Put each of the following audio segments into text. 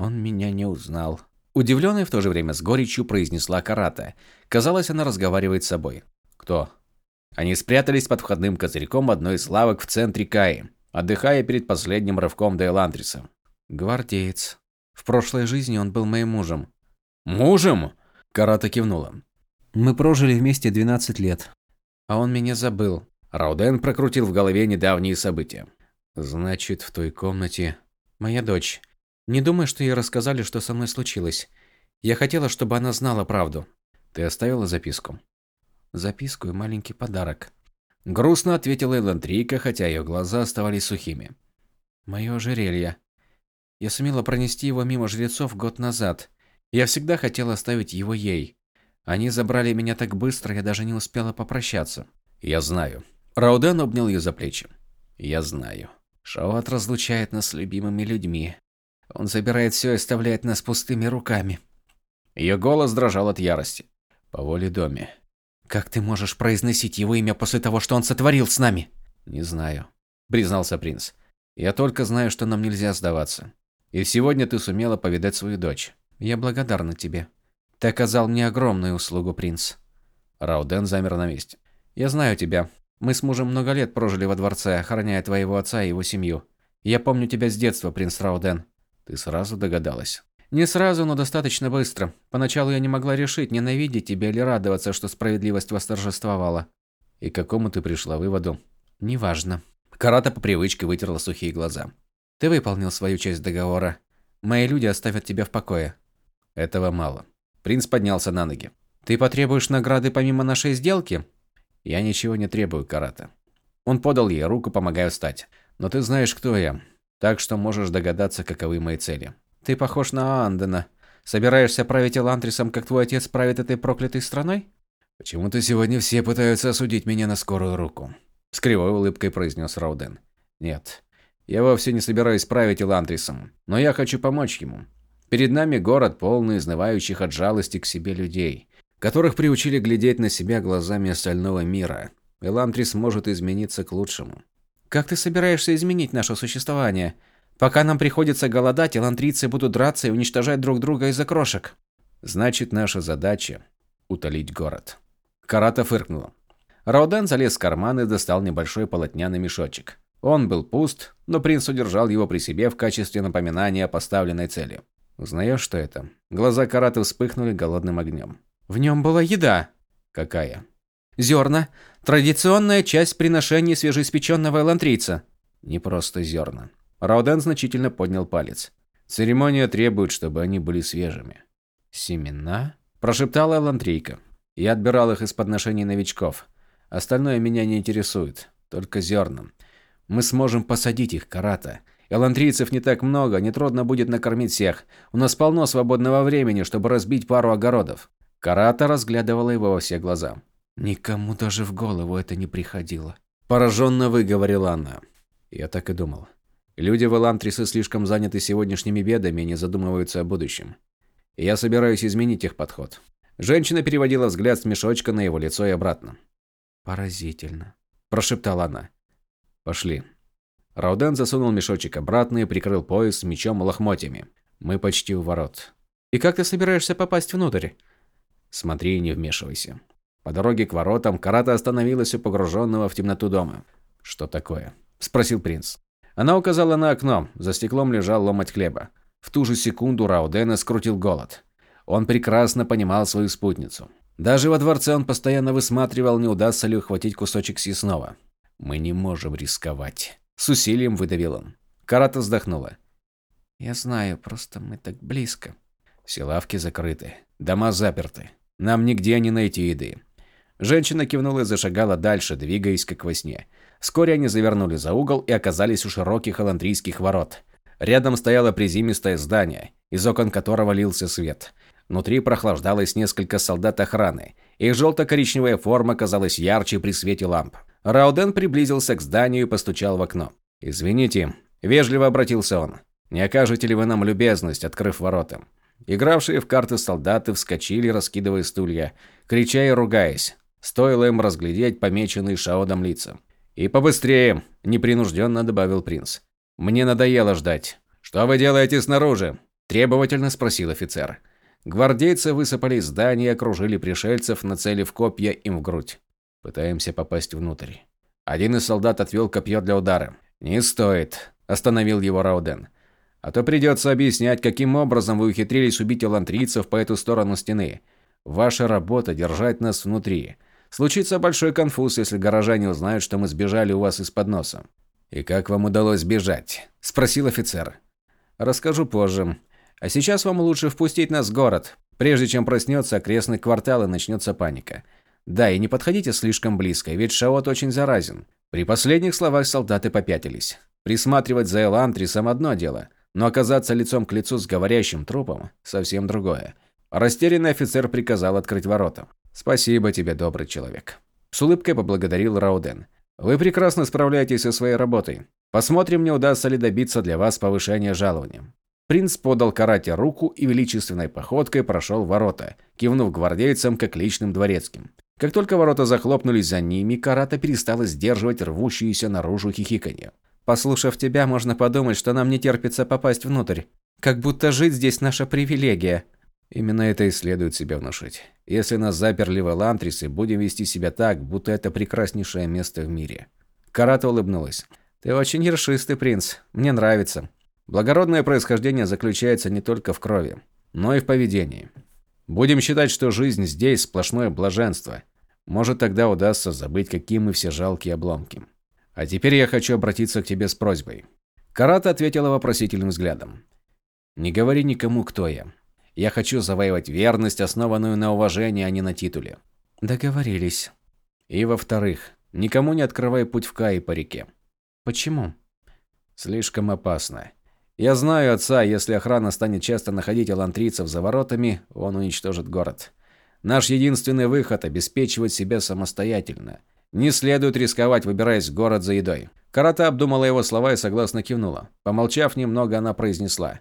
Он меня не узнал. Удивленная в то же время с горечью произнесла Карата. Казалось, она разговаривает с собой. Кто? Они спрятались под входным козырьком одной из лавок в центре Каи, отдыхая перед последним рывком до Эландриса. Гвардеец. В прошлой жизни он был моим мужем. Мужем? Карата кивнула. Мы прожили вместе 12 лет. А он меня забыл. Рауден прокрутил в голове недавние события. Значит, в той комнате моя дочь. Не думай, что ей рассказали, что со мной случилось. Я хотела, чтобы она знала правду. Ты оставила записку? Записку и маленький подарок. Грустно ответила Элантрийка, хотя ее глаза оставались сухими. Мое ожерелье. Я сумела пронести его мимо жрецов год назад. Я всегда хотела оставить его ей. Они забрали меня так быстро, я даже не успела попрощаться. Я знаю. Рауден обнял ее за плечи. Я знаю. Шаот разлучает нас с любимыми людьми. Он забирает все и оставляет нас пустыми руками. Ее голос дрожал от ярости. По воле доме. Как ты можешь произносить его имя после того, что он сотворил с нами? Не знаю, признался принц. Я только знаю, что нам нельзя сдаваться. И сегодня ты сумела повидать свою дочь. Я благодарна тебе. Ты оказал мне огромную услугу, принц. Рауден замер на месте. Я знаю тебя. Мы с мужем много лет прожили во дворце, охраняя твоего отца и его семью. Я помню тебя с детства, принц Рауден. Ты сразу догадалась. Не сразу, но достаточно быстро. Поначалу я не могла решить, ненавидеть тебя или радоваться, что справедливость восторжествовала. И к какому ты пришла выводу? Неважно. Карата по привычке вытерла сухие глаза. Ты выполнил свою часть договора. Мои люди оставят тебя в покое. Этого мало. Принц поднялся на ноги. Ты потребуешь награды помимо нашей сделки? Я ничего не требую, Карата. Он подал ей руку, помогая встать. Но ты знаешь, кто я. Так что можешь догадаться, каковы мои цели. Ты похож на Андена. Собираешься править Элантрисом, как твой отец правит этой проклятой страной? Почему-то сегодня все пытаются осудить меня на скорую руку. С кривой улыбкой произнес Рауден. Нет, я вовсе не собираюсь править Элантрисом, но я хочу помочь ему. Перед нами город, полный изнывающих от жалости к себе людей, которых приучили глядеть на себя глазами остального мира. Элантрис может измениться к лучшему. Как ты собираешься изменить наше существование? Пока нам приходится голодать, элантрийцы будут драться и уничтожать друг друга из-за крошек. Значит, наша задача – утолить город. Карата фыркнула. Рауден залез в карман и достал небольшой полотняный мешочек. Он был пуст, но принц удержал его при себе в качестве напоминания о поставленной цели. Узнаешь, что это? Глаза Караты вспыхнули голодным огнем. В нем была еда. Какая? Зерна. Традиционная часть приношений свежеиспеченного элантрийца. Не просто зерна. Рауден значительно поднял палец. Церемония требует, чтобы они были свежими. Семена? Прошептала Элантрийка. Я отбирал их из подношений новичков. Остальное меня не интересует. Только зерна. Мы сможем посадить их, Карата. Элантрийцев не так много, нетрудно будет накормить всех. У нас полно свободного времени, чтобы разбить пару огородов. Карата разглядывала его во все глаза. Никому даже в голову это не приходило. Пораженно выговорила она. Я так и думал. Люди в Элантрисе слишком заняты сегодняшними бедами и не задумываются о будущем. Я собираюсь изменить их подход. Женщина переводила взгляд с мешочка на его лицо и обратно. «Поразительно», – прошептала она. «Пошли». Рауден засунул мешочек обратно и прикрыл пояс с мечом и лохмотьями. «Мы почти у ворот». «И как ты собираешься попасть внутрь?» «Смотри и не вмешивайся». По дороге к воротам Карата остановилась у погруженного в темноту дома. «Что такое?» – спросил принц. Она указала на окно. За стеклом лежал ломоть хлеба. В ту же секунду Раудена скрутил голод. Он прекрасно понимал свою спутницу. Даже во дворце он постоянно высматривал, не удастся ли ухватить кусочек съестного. «Мы не можем рисковать», – с усилием выдавил он. Карата вздохнула. «Я знаю, просто мы так близко». Все лавки закрыты, дома заперты. Нам нигде не найти еды. Женщина кивнула и зашагала дальше, двигаясь как во сне. Вскоре они завернули за угол и оказались у широких аландрийских ворот. Рядом стояло приземистое здание, из окон которого лился свет. Внутри прохлаждалось несколько солдат охраны. Их желто-коричневая форма казалась ярче при свете ламп. Рауден приблизился к зданию и постучал в окно. «Извините», – вежливо обратился он. «Не окажете ли вы нам любезность, открыв ворота?» Игравшие в карты солдаты вскочили, раскидывая стулья, крича и ругаясь. Стоило им разглядеть помеченные Шаодом лица. «И побыстрее!» – непринужденно добавил принц. «Мне надоело ждать. Что вы делаете снаружи?» Требовательно спросил офицер. Гвардейцы высыпали из здания и окружили пришельцев, нацелив копья им в грудь. Пытаемся попасть внутрь. Один из солдат отвел копье для удара. «Не стоит», – остановил его Рауден. «А то придется объяснять, каким образом вы ухитрились убить элантрийцев по эту сторону стены. Ваша работа – держать нас внутри. Случится большой конфуз, если горожане узнают, что мы сбежали у вас из-под носа». «И как вам удалось сбежать?» – спросил офицер. «Расскажу позже. А сейчас вам лучше впустить нас в город, прежде чем проснется окрестный квартал и начнется паника. Да, и не подходите слишком близко, ведь Шаот очень заразен. При последних словах солдаты попятились. Присматривать за Элантрисом одно дело, но оказаться лицом к лицу с говорящим трупом – совсем другое. Растерянный офицер приказал открыть ворота. «Спасибо тебе, добрый человек». С улыбкой поблагодарил Рауден. «Вы прекрасно справляетесь со своей работой. Посмотрим, не удастся ли добиться для вас повышения жалования. Принц подал карате руку и величественной походкой прошел ворота, кивнув гвардейцам как личным дворецким. Как только ворота захлопнулись за ними, карата перестала сдерживать рвущиеся наружу хихиканье. «Послушав тебя, можно подумать, что нам не терпится попасть внутрь. Как будто жить здесь наша привилегия». Именно это и следует себе внушить. Если нас заперли в Элантрисе, будем вести себя так, будто это прекраснейшее место в мире. Карата улыбнулась. «Ты очень ершистый принц. Мне нравится. Благородное происхождение заключается не только в крови, но и в поведении. Будем считать, что жизнь здесь сплошное блаженство. Может, тогда удастся забыть, какие мы все жалкие обломки. А теперь я хочу обратиться к тебе с просьбой. Карата ответила вопросительным взглядом. Не говори никому, кто я. Я хочу завоевать верность, основанную на уважении, а не на титуле. Договорились. И во-вторых, никому не открывай путь в Каи по реке. Почему? Слишком опасно. Я знаю отца, если охрана станет часто находить алантрийцев за воротами, он уничтожит город. Наш единственный выход – обеспечивать себя самостоятельно. Не следует рисковать, выбираясь в город за едой. Карата обдумала его слова и согласно кивнула. Помолчав немного, она произнесла.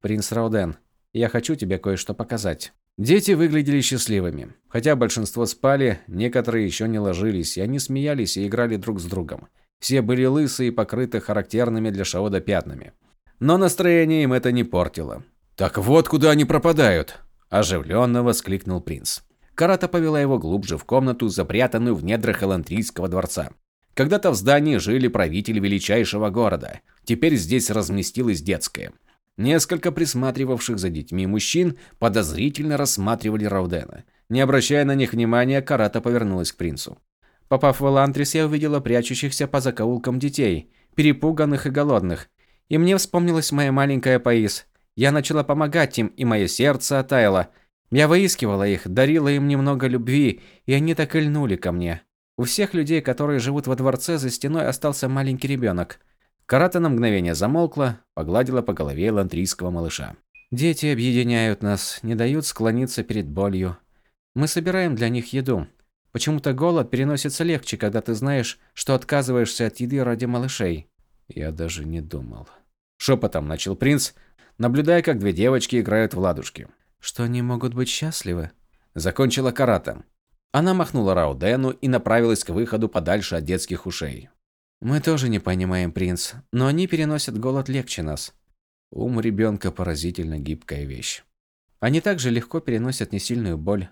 «Принц Рауден, я хочу тебе кое-что показать». Дети выглядели счастливыми. Хотя большинство спали, некоторые еще не ложились, и они смеялись и играли друг с другом. Все были лысые и покрыты характерными для Шаода пятнами. Но настроение им это не портило. «Так вот куда они пропадают!» – оживленно воскликнул принц. Карата повела его глубже в комнату, запрятанную в недрах Элантрийского дворца. Когда-то в здании жили правители величайшего города. Теперь здесь разместилась детская. Несколько присматривавших за детьми мужчин подозрительно рассматривали Раудена. Не обращая на них внимания, Карата повернулась к принцу. Попав в Элантрис, я увидела прячущихся по закоулкам детей, перепуганных и голодных. И мне вспомнилась моя маленькая Паис. Я начала помогать им, и мое сердце оттаяло. Я выискивала их, дарила им немного любви, и они так и льнули ко мне. У всех людей, которые живут во дворце, за стеной остался маленький ребенок. Карата на мгновение замолкла, погладила по голове лантрийского малыша. Дети объединяют нас, не дают склониться перед болью. Мы собираем для них еду. Почему-то голод переносится легче, когда ты знаешь, что отказываешься от еды ради малышей. Я даже не думал. Шепотом начал принц, наблюдая, как две девочки играют в ладушки. Что они могут быть счастливы? Закончила карата. Она махнула Раудену и направилась к выходу подальше от детских ушей. Мы тоже не понимаем, принц, но они переносят голод легче нас. Ум ребенка поразительно гибкая вещь. Они также легко переносят несильную боль,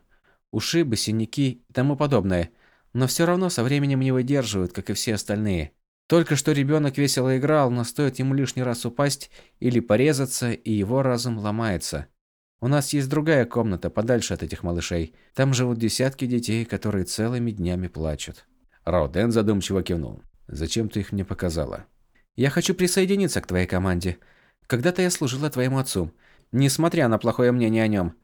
ушибы, синяки и тому подобное, но все равно со временем не выдерживают, как и все остальные. Только что ребенок весело играл, но стоит ему лишний раз упасть или порезаться, и его разум ломается. У нас есть другая комната, подальше от этих малышей. Там живут десятки детей, которые целыми днями плачут. Рауден задумчиво кивнул. «Зачем ты их мне показала?» «Я хочу присоединиться к твоей команде. Когда-то я служила твоему отцу, несмотря на плохое мнение о нем.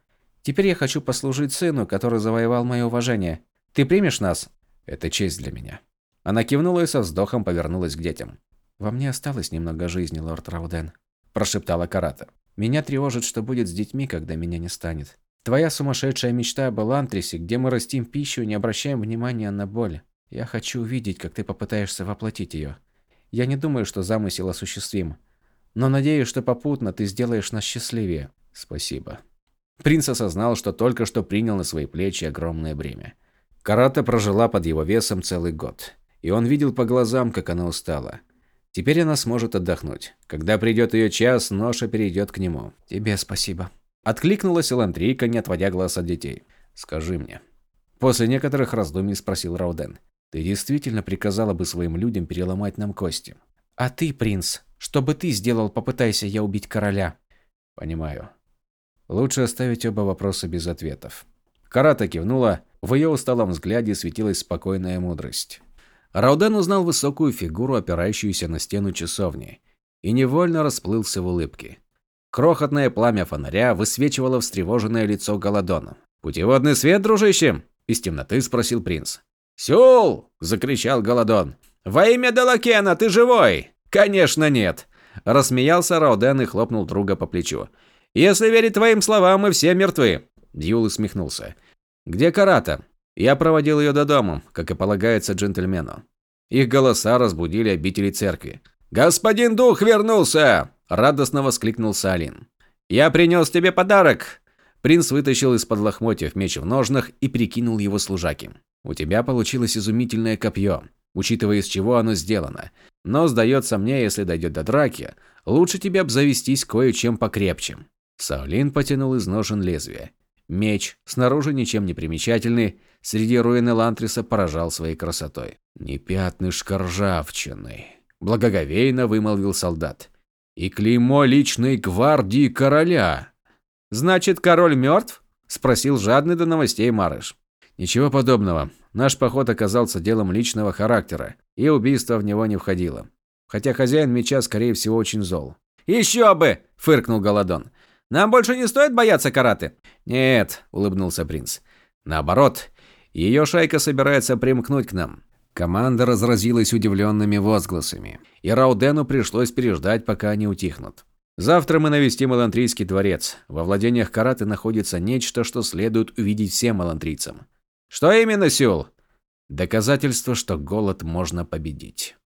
Теперь я хочу послужить сыну, который завоевал мое уважение. Ты примешь нас?» «Это честь для меня». Она кивнула и со вздохом повернулась к детям. «Во мне осталось немного жизни, лорд Рауден», – прошептала Карата. «Меня тревожит, что будет с детьми, когда меня не станет. Твоя сумасшедшая мечта об Элантрисе, где мы растим пищу и не обращаем внимания на боль. Я хочу увидеть, как ты попытаешься воплотить ее. Я не думаю, что замысел осуществим. Но надеюсь, что попутно ты сделаешь нас счастливее. Спасибо». Принц осознал, что только что принял на свои плечи огромное бремя. Карата прожила под его весом целый год. И он видел по глазам, как она устала. Теперь она сможет отдохнуть. Когда придет ее час, ноша перейдет к нему. Тебе спасибо. Откликнулась Эландрийка, не отводя глаз от детей. Скажи мне. После некоторых раздумий спросил Рауден. Ты действительно приказала бы своим людям переломать нам кости? А ты, принц, что бы ты сделал, попытайся я убить короля? Понимаю. Лучше оставить оба вопроса без ответов. Карата кивнула, в ее усталом взгляде светилась спокойная мудрость. Рауден узнал высокую фигуру, опирающуюся на стену часовни, и невольно расплылся в улыбке. Крохотное пламя фонаря высвечивало встревоженное лицо Голодона. «Путеводный свет, дружище?» – из темноты спросил принц. «Сюл!» – закричал Голодон. «Во имя Далакена, ты живой?» «Конечно нет!» – рассмеялся Рауден и хлопнул друга по плечу. «Если верить твоим словам, мы все мертвы!» Дьюл усмехнулся. «Где Карата?» Я проводил ее до дома, как и полагается джентльмену. Их голоса разбудили обители церкви. «Господин дух вернулся!» – радостно воскликнул Салин. «Я принес тебе подарок!» Принц вытащил из-под лохмотьев меч в ножнах и прикинул его служаке. «У тебя получилось изумительное копье, учитывая из чего оно сделано. Но, сдается мне, если дойдет до драки, лучше тебе обзавестись кое-чем покрепче». Саулин потянул из ножен лезвие. Меч, снаружи ничем не примечательный, среди руин Элантриса поражал своей красотой. «Не пятнышко ржавчины», – благоговейно вымолвил солдат. «И клеймо личной гвардии короля». «Значит, король мертв?» – спросил жадный до новостей Марыш. «Ничего подобного. Наш поход оказался делом личного характера, и убийство в него не входило. Хотя хозяин меча, скорее всего, очень зол». «Еще бы!» – фыркнул Голодон. Нам больше не стоит бояться караты?» «Нет», – улыбнулся принц. «Наоборот, ее шайка собирается примкнуть к нам». Команда разразилась удивленными возгласами, и Раудену пришлось переждать, пока они утихнут. «Завтра мы навестим Элантрийский дворец. Во владениях Караты находится нечто, что следует увидеть всем элантрийцам». «Что именно, Сюл?» «Доказательство, что голод можно победить».